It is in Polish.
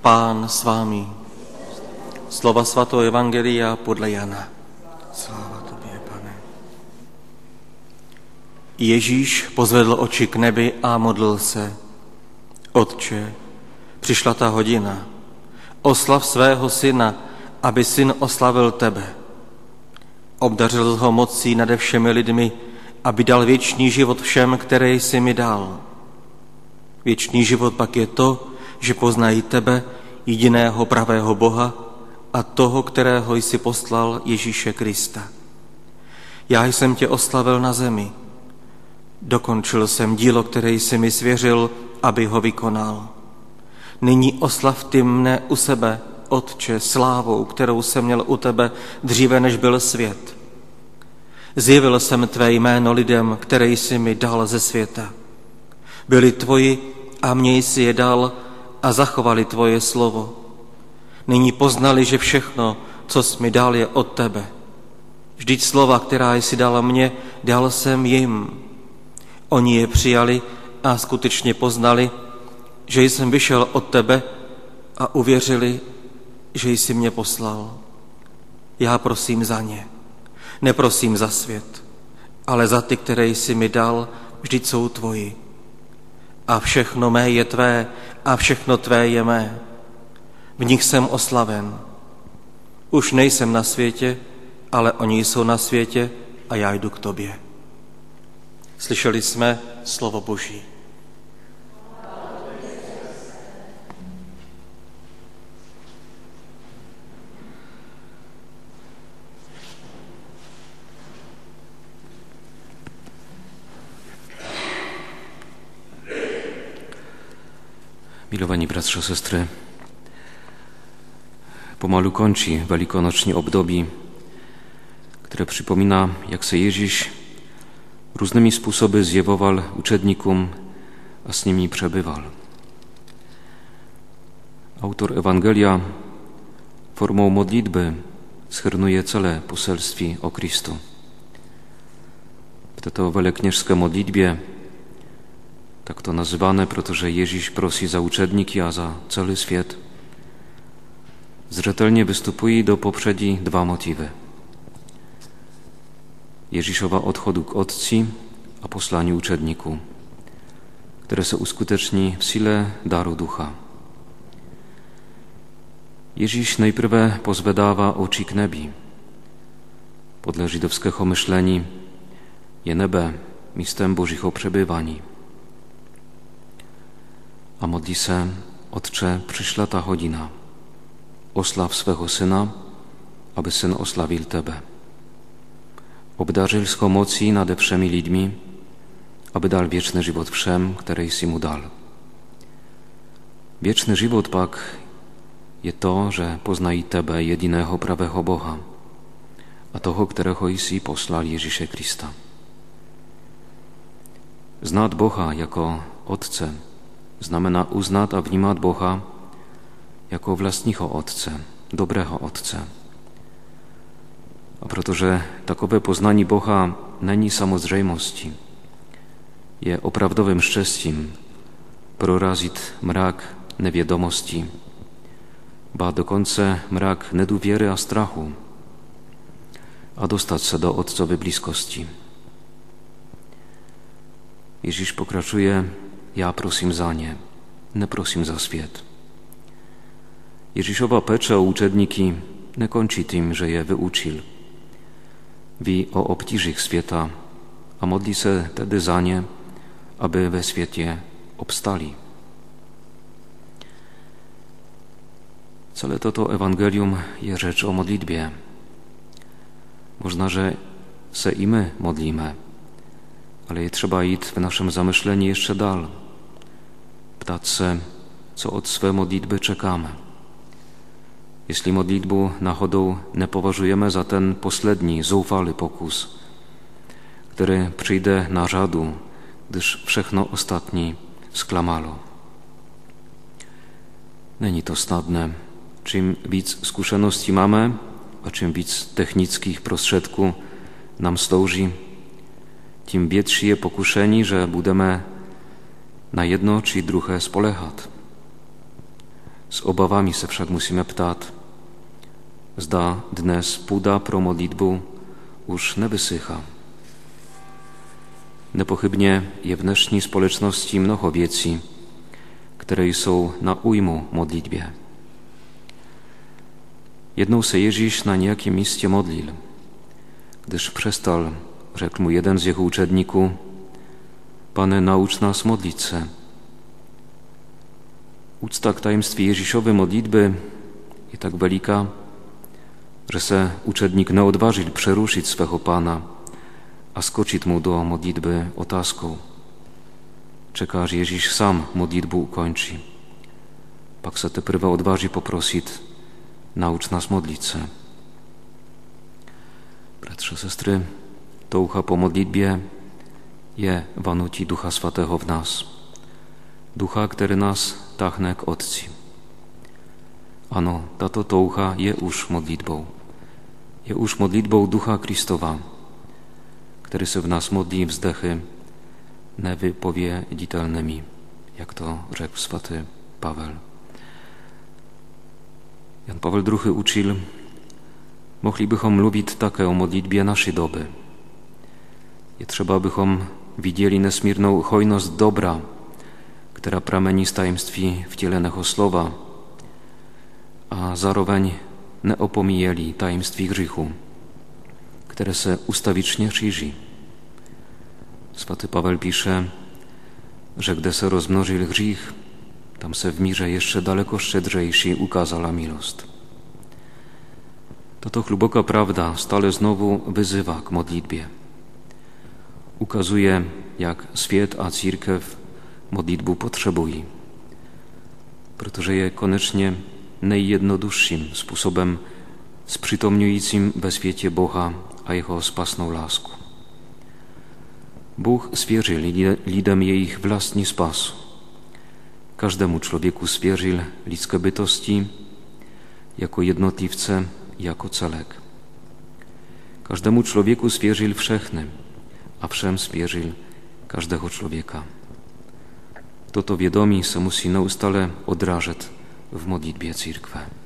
Pán s vámi. Slova svatého Evangelia podle Jana. Sláva Tobě, pane. Ježíš pozvedl oči k nebi a modlil se. Otče, přišla ta hodina. Oslav svého syna, aby syn oslavil tebe. Obdařil ho mocí nade všemi lidmi, aby dal věčný život všem, které jsi mi dal. Věčný život pak je to, že poznají tebe, jediného pravého Boha a toho, kterého jsi poslal Ježíše Krista. Já jsem tě oslavil na zemi. Dokončil jsem dílo, které jsi mi svěřil, aby ho vykonal. Nyní oslav ty mne u sebe, Otče, slávou, kterou jsem měl u tebe dříve, než byl svět. Zjevil jsem tvé jméno lidem, které jsi mi dal ze světa. Byli tvoji a mě jsi je dal a zachovali tvoje slovo. Nyní poznali, že všechno, co jsi mi dal, je od tebe. Vždyť slova, která jsi dala mně, dal jsem jim. Oni je přijali a skutečně poznali, že jsem vyšel od tebe a uvěřili, že jsi mě poslal. Já prosím za ně. Neprosím za svět, ale za ty, které jsi mi dal, vždyť jsou tvoji. A všechno mé je tvé a všechno tvé je mé. V nich jsem oslaven. Už nejsem na světě, ale oni jsou na světě a já jdu k tobě. Slyšeli jsme slovo Boží. Milowani bratrze, sestry, pomalu kończy velikonoční období, które przypomina, jak se Ježíš różnymi sposoby zjewował uczednikom, a z nimi przebywał. Autor Ewangelia formą modlitby schrnuje cele poselstwi o Chrystu. W tej wieleknieżskiej modlitwie tak to nazywane, protože Ježíš prosí za uczedniki a za cały świat. Zřetelnie występuje do poprzedzi dwa motywy. Ježíšova odchodu k Otci a poslaniu uczedniku, które se uskuteczni w sile daru ducha. Ježíš nejprve pozvedává oči k nebi. Podle żydowskiego myślení je nebe místem Božího přebyvání a modli se, Otcze, przyszła ta godzina. Oslaw swego Syna, aby Syn oslawił Tebe. Obdarzył z mocy nade wszemi lidmi, aby dal wieczny żywot wszem, którejś mu dal. Wieczny żywot pak je to, że poznaj Tebe, jedynego prawego Boha, a toho, którego isi poslal Ježiše Krista. Znát Boha jako Otce, znamená uznat a vnímat Boha jako vlastního Otce, dobrého Otce. A protože takové poznání Boha není samozřejmostí, je opravdovým štěstím prorazit mrak nevědomosti, ba dokonce mrak nedůvěry a strachu a dostat se do Otcowej bliskości. Ježíš pokračuje ja prosím za nie, ne prosím za svět. Ježíšova peče o učedníky nekončí tím, že je vyučil. Ví o obtížích světa a modlí se tedy za ně, aby ve světě obstali. Całe toto Ewangelium je rzecz o modlitwie. Można, że se i my modlimy, ale trzeba iść w naszym zamyśleniu jeszcze dalej ptać se, co od swe modlitby czekamy. Jeśli modlitbu nachodą nie poważujemy za ten posledni, zaufały pokus, który przyjdzie na żadu, gdyż wszechno ostatni sklamalo. Není to snadne. Czym víc zkušeností mamy, a czym víc technických prostředků nam slouží, tím větší je pokušení, že budeme na jedno či druhé spolehat. S obavami se však musíme ptát, zda dnes půda pro modlitbu už nevysycha. Nepochybnie je w dnešní společnosti mnoho věcí, které jsou na újmu modlitbě. Jednou se Ježíš na nějakém místě modlil. Gdyż przestal, rzekł mu jeden z jego uczedników, Pane, naucz nas modlić se. Úcta k tajemství Ježíšovy modlitby je tak velika, że se uczednik nie odważył przeruszyć swego Pana, a skoczyć mu do modlitby otázkou. Czeka, aż Ježíš sam modlitbu ukończy. Pak se teprve odważy poprosić, naucz nas modlić se. Bratrze, sestry, toucha po modlitbie je wanuti Ducha Svatého w nas. Ducha, który nas tachne k Otci. Ano, tato toucha je už modlitbou. Je už modlitbou Ducha Kristowa, który se w nas modli wzdechy newypowiedzialnymi, jak to rzekł swaty Paweł. Jan Paweł II uczył, moglibychom lubić takie o modlitbie naszej doby. Je trzeba bychom widzieli nesmírnou hojnost dobra, která pramení z tajemství vtěleného slova a zároveň neopomíjeli tajemství hříchu, které se ustawicznie šíří. Swaty Paweł pisze, że gdy se rozmnożył grzich, tam se w mirze jeszcze daleko szczedrzejsi ukazała milost. To to głęboka prawda stale znowu wyzywa k modlitbie. Ukazuje, jak świat a církev modlitbu potrzebuje, protože je koniecznie najjednodušším sposobem spřítomňujícím ve světě Boha a jeho spasnou lásku. Bóg svěřil lidem jejich vlastní spasu. Każdemu człowieku svěřil lidské bytosti jako jednotlivce, jako celek. Każdemu człowieku svěřil wszechny, a wszem svěřil każdego człowieka. Toto vědomí se musí neustále odražet v modlitbě církve.